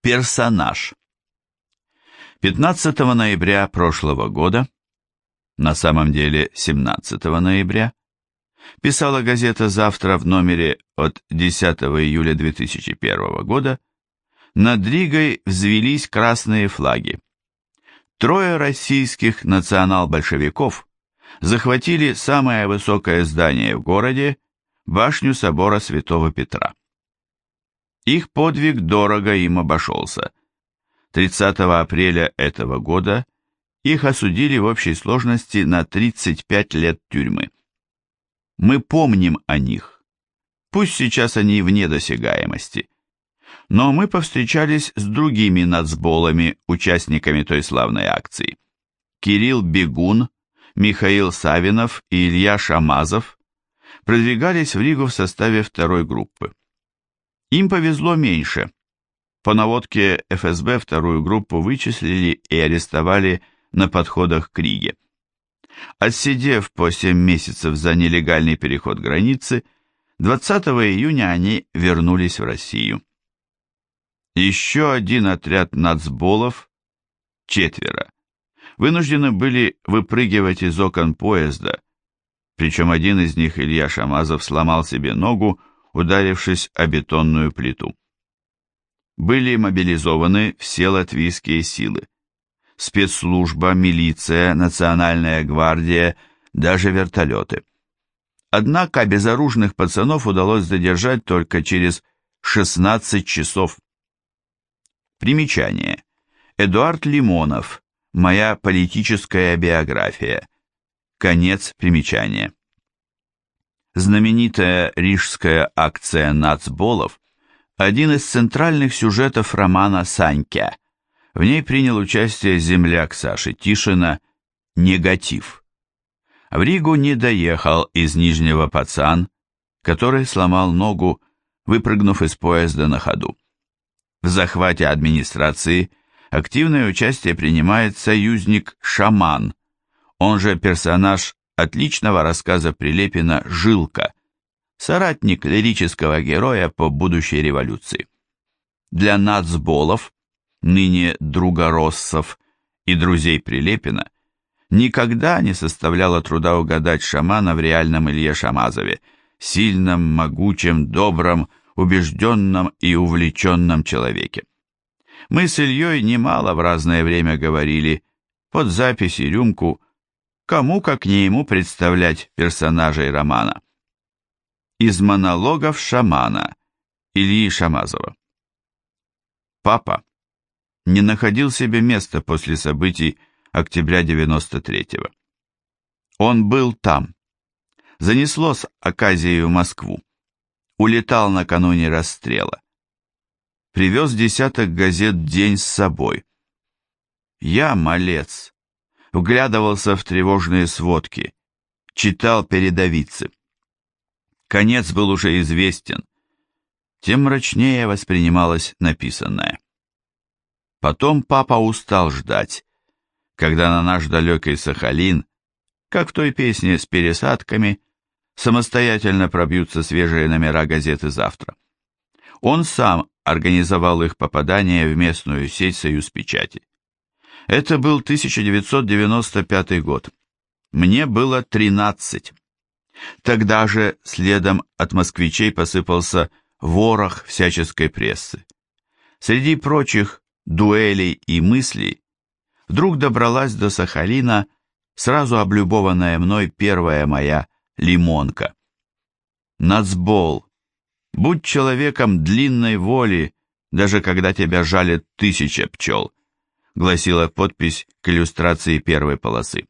Персонаж. 15 ноября прошлого года, на самом деле 17 ноября, писала газета «Завтра» в номере от 10 июля 2001 года, над Ригой взвелись красные флаги. Трое российских национал-большевиков захватили самое высокое здание в городе, башню собора Святого Петра. Их подвиг дорого им обошелся. 30 апреля этого года их осудили в общей сложности на 35 лет тюрьмы. Мы помним о них. Пусть сейчас они вне досягаемости. Но мы повстречались с другими нацболами, участниками той славной акции. Кирилл Бегун, Михаил Савинов и Илья Шамазов продвигались в Ригу в составе второй группы. Им повезло меньше. По наводке ФСБ вторую группу вычислили и арестовали на подходах к Риге. Отсидев по 7 месяцев за нелегальный переход границы, 20 июня они вернулись в Россию. Еще один отряд нацболов, четверо, вынуждены были выпрыгивать из окон поезда, причем один из них, Илья Шамазов, сломал себе ногу, ударившись о бетонную плиту. Были мобилизованы все латвийские силы. Спецслужба, милиция, национальная гвардия, даже вертолеты. Однако безоружных пацанов удалось задержать только через 16 часов. Примечание. Эдуард Лимонов. Моя политическая биография. Конец примечания. Знаменитая рижская акция нацболов – один из центральных сюжетов романа «Санька». В ней принял участие земляк Саши Тишина «Негатив». В Ригу не доехал из Нижнего пацан, который сломал ногу, выпрыгнув из поезда на ходу. В захвате администрации активное участие принимает союзник Шаман, он же персонаж отличного рассказа Прилепина «Жилка», соратник лирического героя по будущей революции. Для нацболов, ныне другороссов и друзей Прилепина, никогда не составляло труда угадать шамана в реальном Илье Шамазове, сильном, могучем, добром, убежденном и увлеченном человеке. Мы с Ильей немало в разное время говорили, под запись и рюмку, Кому, как не ему, представлять персонажей романа? Из монологов шамана Ильи Шамазова. Папа не находил себе места после событий октября 93-го. Он был там. Занесло с Аказией в Москву. Улетал накануне расстрела. Привез десяток газет «День» с собой. Я, малец, вглядывался в тревожные сводки, читал передовицы. Конец был уже известен, тем мрачнее воспринималось написанное. Потом папа устал ждать, когда на наш далекий Сахалин, как в той песне с пересадками, самостоятельно пробьются свежие номера газеты «Завтра». Он сам организовал их попадание в местную сеть «Союз печати». Это был 1995 год. Мне было 13. Тогда же следом от москвичей посыпался ворох всяческой прессы. Среди прочих дуэлей и мыслей вдруг добралась до Сахалина сразу облюбованная мной первая моя лимонка. Нацбол. Будь человеком длинной воли, даже когда тебя жалит тысяча пчел гласила подпись к иллюстрации первой полосы.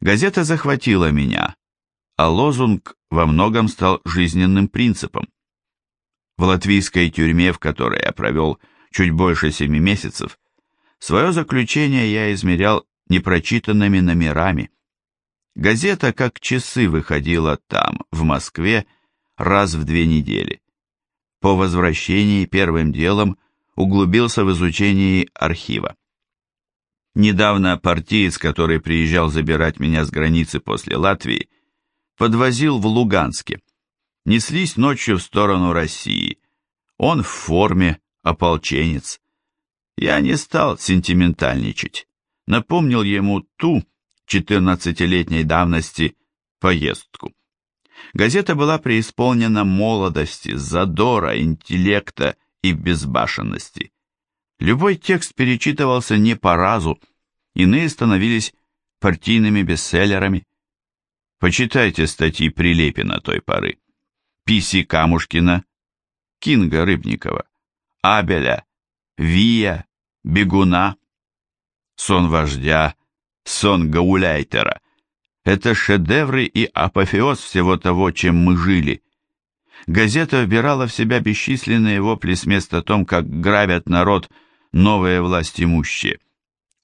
Газета захватила меня, а лозунг во многом стал жизненным принципом. В латвийской тюрьме, в которой я провел чуть больше семи месяцев, свое заключение я измерял непрочитанными номерами. Газета как часы выходила там, в Москве, раз в две недели. По возвращении первым делом углубился в изучении архива. Недавно партиец, который приезжал забирать меня с границы после Латвии, подвозил в Луганске. Неслись ночью в сторону России. Он в форме, ополченец. Я не стал сентиментальничать. Напомнил ему ту, 14-летней давности, поездку. Газета была преисполнена молодости, задора, интеллекта и безбашенности. Любой текст перечитывался не по разу, иные становились партийными бестселлерами. Почитайте статьи Прилепина той поры. Писи Камушкина, Кинга Рыбникова, Абеля, Вия, Бегуна, Сон вождя, Сон Гауляйтера. Это шедевры и апофеоз всего того, чем мы жили. Газета вбирала в себя бесчисленные вопли с мест о том, как грабят народ новые власть имущие.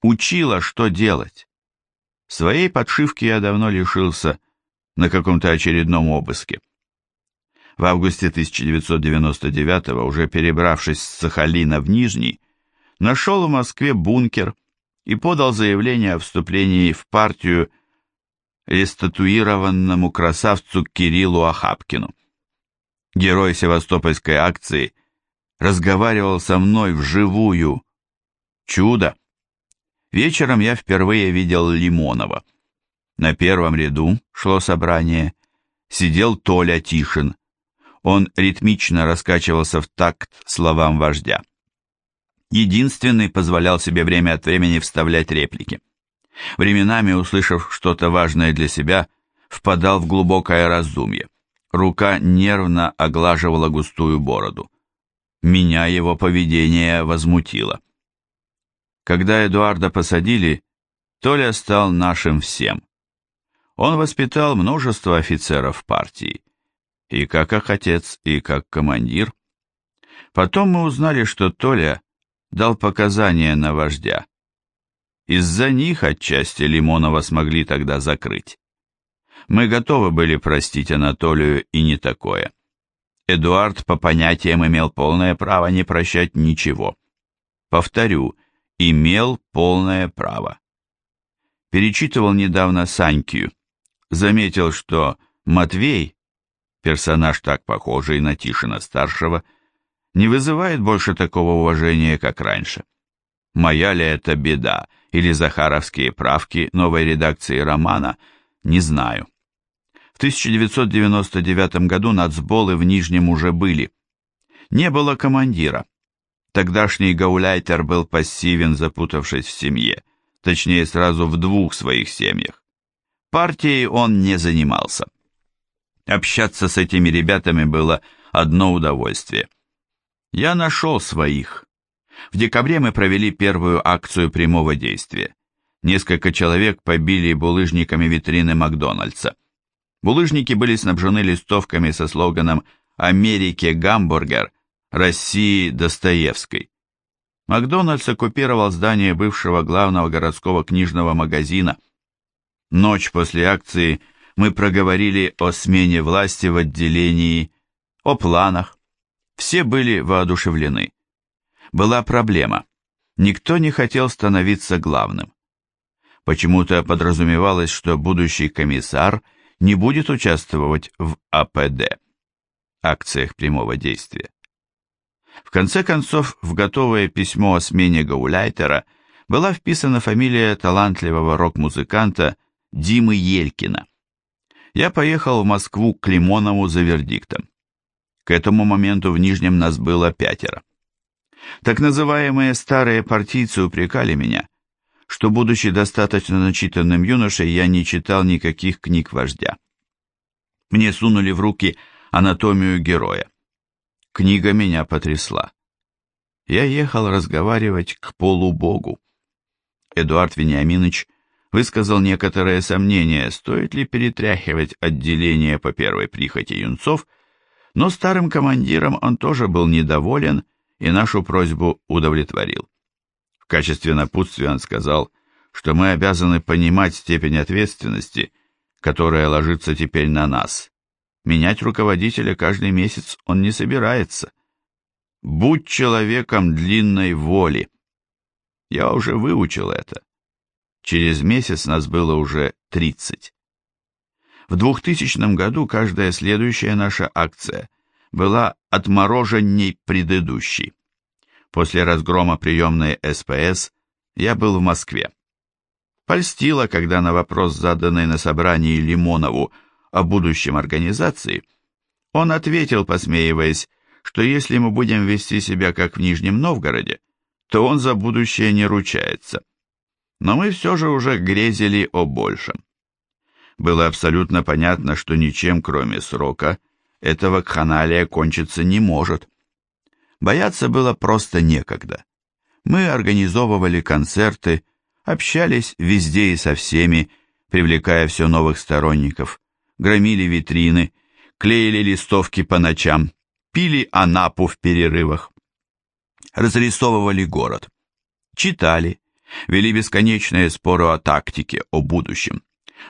Учила, что делать. Своей подшивки я давно лишился на каком-то очередном обыске. В августе 1999 уже перебравшись с Сахалина в Нижний, нашел в Москве бункер и подал заявление о вступлении в партию рестатуированному красавцу Кириллу Ахапкину. Герой севастопольской акции разговаривал со мной вживую. Чудо! Вечером я впервые видел Лимонова. На первом ряду шло собрание. Сидел Толя Тишин. Он ритмично раскачивался в такт словам вождя. Единственный позволял себе время от времени вставлять реплики. Временами, услышав что-то важное для себя, впадал в глубокое раздумье. Рука нервно оглаживала густую бороду. Меня его поведение возмутило. Когда Эдуарда посадили, Толя стал нашим всем. Он воспитал множество офицеров партии, и как отец, и как командир. Потом мы узнали, что Толя дал показания на вождя. Из-за них отчасти Лимонова смогли тогда закрыть. Мы готовы были простить Анатолию и не такое. Эдуард по понятиям имел полное право не прощать ничего. Повторю, имел полное право. Перечитывал недавно Санькию. Заметил, что Матвей, персонаж так похожий на Тишина-старшего, не вызывает больше такого уважения, как раньше. Моя ли это беда или захаровские правки новой редакции романа, не знаю. В 1999 году нацболы в Нижнем уже были. Не было командира. Тогдашний гауляйтер был пассивен, запутавшись в семье, точнее сразу в двух своих семьях. Партией он не занимался. Общаться с этими ребятами было одно удовольствие. Я нашел своих. В декабре мы провели первую акцию прямого действия. Несколько человек побили булыжниками витрины Макдональдса. Булыжники были снабжены листовками со слоганом «Америке гамбургер», России Достоевской. Макдональдс оккупировал здание бывшего главного городского книжного магазина. Ночь после акции мы проговорили о смене власти в отделении, о планах. Все были воодушевлены. Была проблема. Никто не хотел становиться главным. Почему-то подразумевалось, что будущий комиссар не будет участвовать в АПД, акциях прямого действия. В конце концов, в готовое письмо о смене Гауляйтера была вписана фамилия талантливого рок-музыканта Димы Елькина. Я поехал в Москву к Лимонову за вердиктом. К этому моменту в Нижнем нас было пятеро. Так называемые старые партийцы упрекали меня, что, будучи достаточно начитанным юношей, я не читал никаких книг вождя. Мне сунули в руки анатомию героя. Книга меня потрясла. Я ехал разговаривать к полубогу. Эдуард Вениаминович высказал некоторые сомнения, стоит ли перетряхивать отделение по первой прихоти юнцов, но старым командиром он тоже был недоволен и нашу просьбу удовлетворил. В качестве напутствия он сказал, что мы обязаны понимать степень ответственности, которая ложится теперь на нас, Менять руководителя каждый месяц он не собирается. Будь человеком длинной воли. Я уже выучил это. Через месяц нас было уже 30. В 2000 году каждая следующая наша акция была отмороженней предыдущей. После разгрома приемной СПС я был в Москве. Польстило, когда на вопрос, заданный на собрании Лимонову о будущем организации, он ответил, посмеиваясь, что если мы будем вести себя как в Нижнем Новгороде, то он за будущее не ручается. Но мы все же уже грезили о большем. Было абсолютно понятно, что ничем, кроме срока, этого кханалия кончиться не может. Бояться было просто некогда. Мы организовывали концерты, общались везде и со всеми, привлекая все новых сторонников, громили витрины, клеили листовки по ночам, пили анапу в перерывах, разрисовывали город, читали, вели бесконечные споры о тактике, о будущем.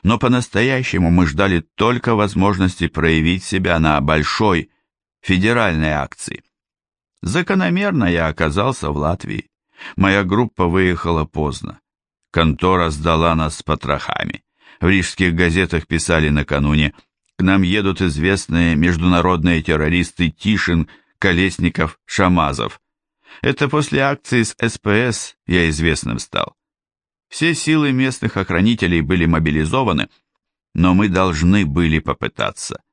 Но по-настоящему мы ждали только возможности проявить себя на большой федеральной акции. Закономерно я оказался в Латвии. Моя группа выехала поздно. Контора сдала нас с потрохами. В рижских газетах писали накануне «К нам едут известные международные террористы Тишин, Колесников, Шамазов». Это после акции с СПС я известным стал. Все силы местных охранителей были мобилизованы, но мы должны были попытаться.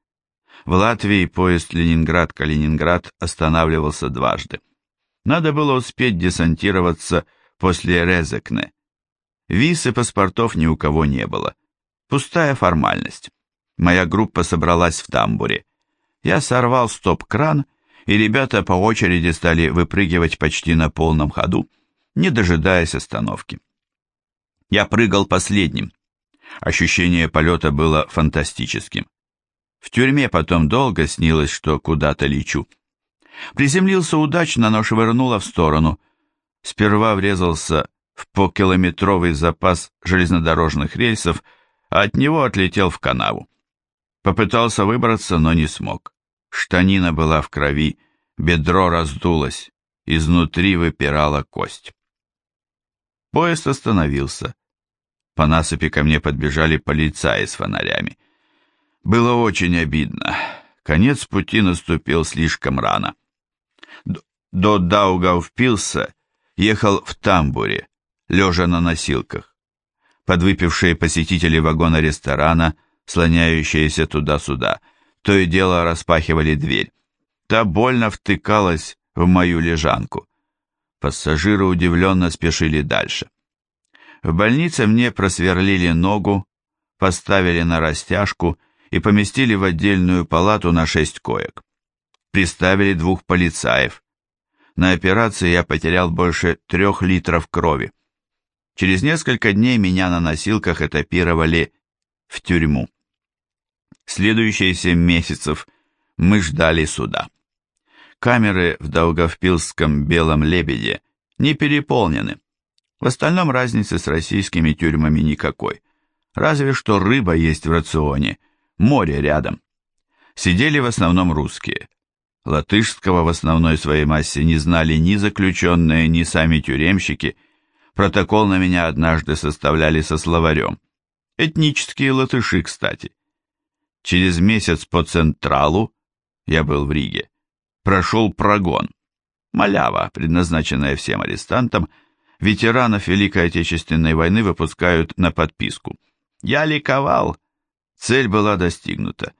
В Латвии поезд Ленинград-Калининград останавливался дважды. Надо было успеть десантироваться после Резекне. Виз и паспортов ни у кого не было. Пустая формальность. Моя группа собралась в тамбуре. Я сорвал стоп-кран, и ребята по очереди стали выпрыгивать почти на полном ходу, не дожидаясь остановки. Я прыгал последним. Ощущение полета было фантастическим. В тюрьме потом долго снилось, что куда-то лечу. Приземлился удачно, но швырнуло в сторону. Сперва врезался в покилометровый запас железнодорожных рельсов, а от него отлетел в канаву. Попытался выбраться, но не смог. Штанина была в крови, бедро раздулось, изнутри выпирала кость. Поезд остановился. По насыпи ко мне подбежали полицаи с фонарями. Было очень обидно. Конец пути наступил слишком рано. До Даугавпилса ехал в тамбуре, лежа на носилках. Подвыпившие посетители вагона ресторана, слоняющиеся туда-сюда, то и дело распахивали дверь. Та больно втыкалась в мою лежанку. Пассажиры удивленно спешили дальше. В больнице мне просверлили ногу, поставили на растяжку и поместили в отдельную палату на шесть коек. Приставили двух полицаев. На операции я потерял больше трех литров крови. Через несколько дней меня на носилках этапировали в тюрьму. Следующие семь месяцев мы ждали суда. Камеры в Даугавпилском «Белом лебеде» не переполнены. В остальном разницы с российскими тюрьмами никакой. Разве что рыба есть в рационе – море рядом. Сидели в основном русские. Латышского в основной своей массе не знали ни заключенные, ни сами тюремщики. Протокол на меня однажды составляли со словарем. Этнические латыши, кстати. Через месяц по Централу, я был в Риге, прошел прогон. Малява, предназначенная всем арестантам, ветеранов Великой Отечественной войны выпускают на подписку. Я ликовал, Цель была достигнута.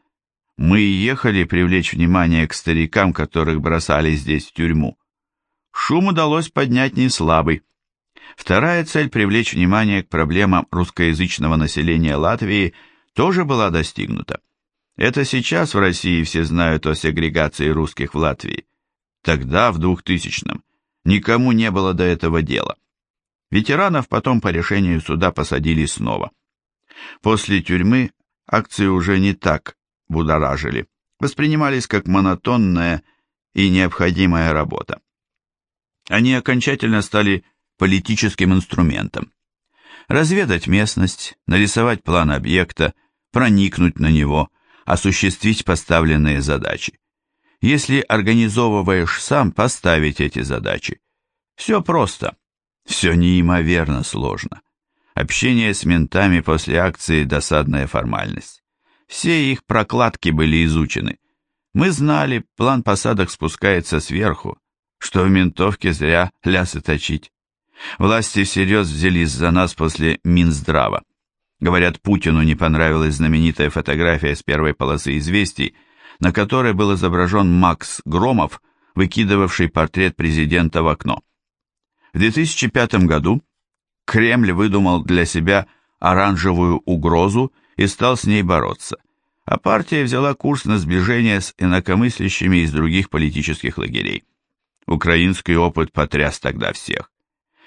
Мы ехали привлечь внимание к старикам, которых бросали здесь в тюрьму. Шум удалось поднять не слабый. Вторая цель привлечь внимание к проблемам русскоязычного населения Латвии тоже была достигнута. Это сейчас в России все знают о сегрегации русских в Латвии. Тогда, в 2000-м, никому не было до этого дела. Ветеранов потом по решению суда посадили снова. После тюрьмы акции уже не так будоражили, воспринимались как монотонная и необходимая работа. Они окончательно стали политическим инструментом. Разведать местность, нарисовать план объекта, проникнуть на него, осуществить поставленные задачи. Если организовываешь сам, поставить эти задачи. Все просто, все неимоверно сложно. Общение с ментами после акции – досадная формальность. Все их прокладки были изучены. Мы знали, план посадок спускается сверху, что в ментовке зря лясы точить. Власти всерьез взялись за нас после Минздрава. Говорят, Путину не понравилась знаменитая фотография с первой полосы известий, на которой был изображен Макс Громов, выкидывавший портрет президента в окно. В 2005 году Кремль выдумал для себя оранжевую угрозу и стал с ней бороться, а партия взяла курс на сближение с инакомыслящими из других политических лагерей. Украинский опыт потряс тогда всех.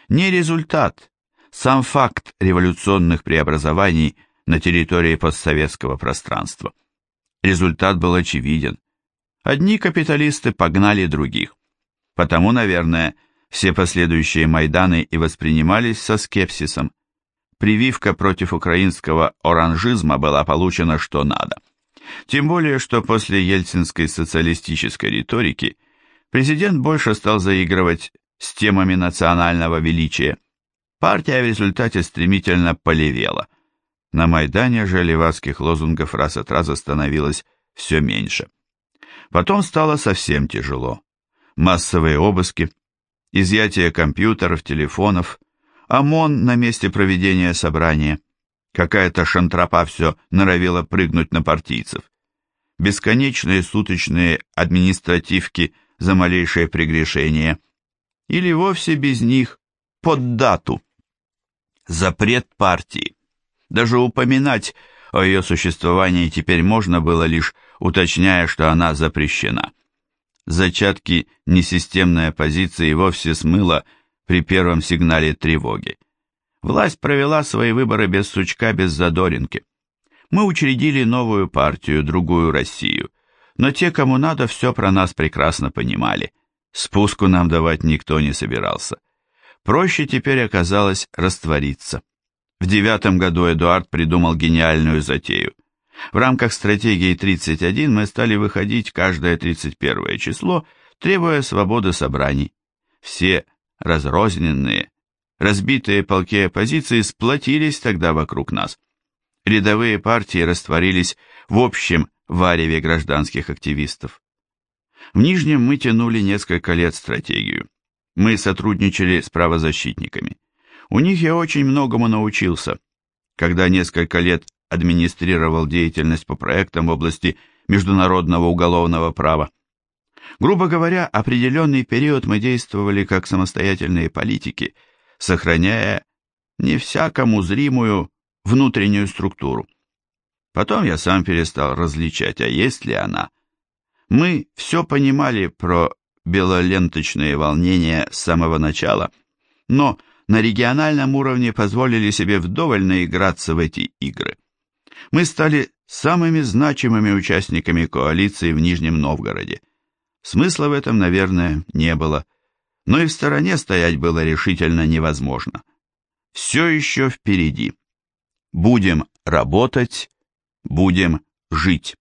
Не результат, сам факт революционных преобразований на территории постсоветского пространства. Результат был очевиден. Одни капиталисты погнали других. Потому, наверное, все последующие Майданы и воспринимались со скепсисом. Прививка против украинского оранжизма была получена что надо. Тем более, что после ельцинской социалистической риторики президент больше стал заигрывать с темами национального величия. Партия в результате стремительно полевела. На Майдане же левацких лозунгов раз от раза становилось все меньше. Потом стало совсем тяжело. Массовые обыски, изъятие компьютеров, телефонов, ОМОН на месте проведения собрания. Какая-то шантропа все норовила прыгнуть на партийцев. Бесконечные суточные административки за малейшее прегрешение. Или вовсе без них, под дату. Запрет партии. Даже упоминать о ее существовании теперь можно было лишь уточняя, что она запрещена зачатки несистемной оппозиции вовсе смыло при первом сигнале тревоги. Власть провела свои выборы без сучка, без задоринки. Мы учредили новую партию, другую Россию, но те, кому надо, все про нас прекрасно понимали. Спуску нам давать никто не собирался. Проще теперь оказалось раствориться. В девятом году Эдуард придумал гениальную затею. В рамках стратегии 31 мы стали выходить каждое 31 число, требуя свободы собраний. Все разрозненные, разбитые полки оппозиции сплотились тогда вокруг нас. Рядовые партии растворились в общем вареве гражданских активистов. В Нижнем мы тянули несколько лет стратегию. Мы сотрудничали с правозащитниками. У них я очень многому научился. Когда несколько лет администрировал деятельность по проектам в области международного уголовного права. Грубо говоря, определенный период мы действовали как самостоятельные политики, сохраняя не всякому зримую внутреннюю структуру. Потом я сам перестал различать, а есть ли она. Мы все понимали про белоленточные волнения с самого начала, но на региональном уровне позволили себе вдоволь наиграться в эти игры мы стали самыми значимыми участниками коалиции в Нижнем Новгороде. Смысла в этом, наверное, не было, но и в стороне стоять было решительно невозможно. Все еще впереди. Будем работать, будем жить.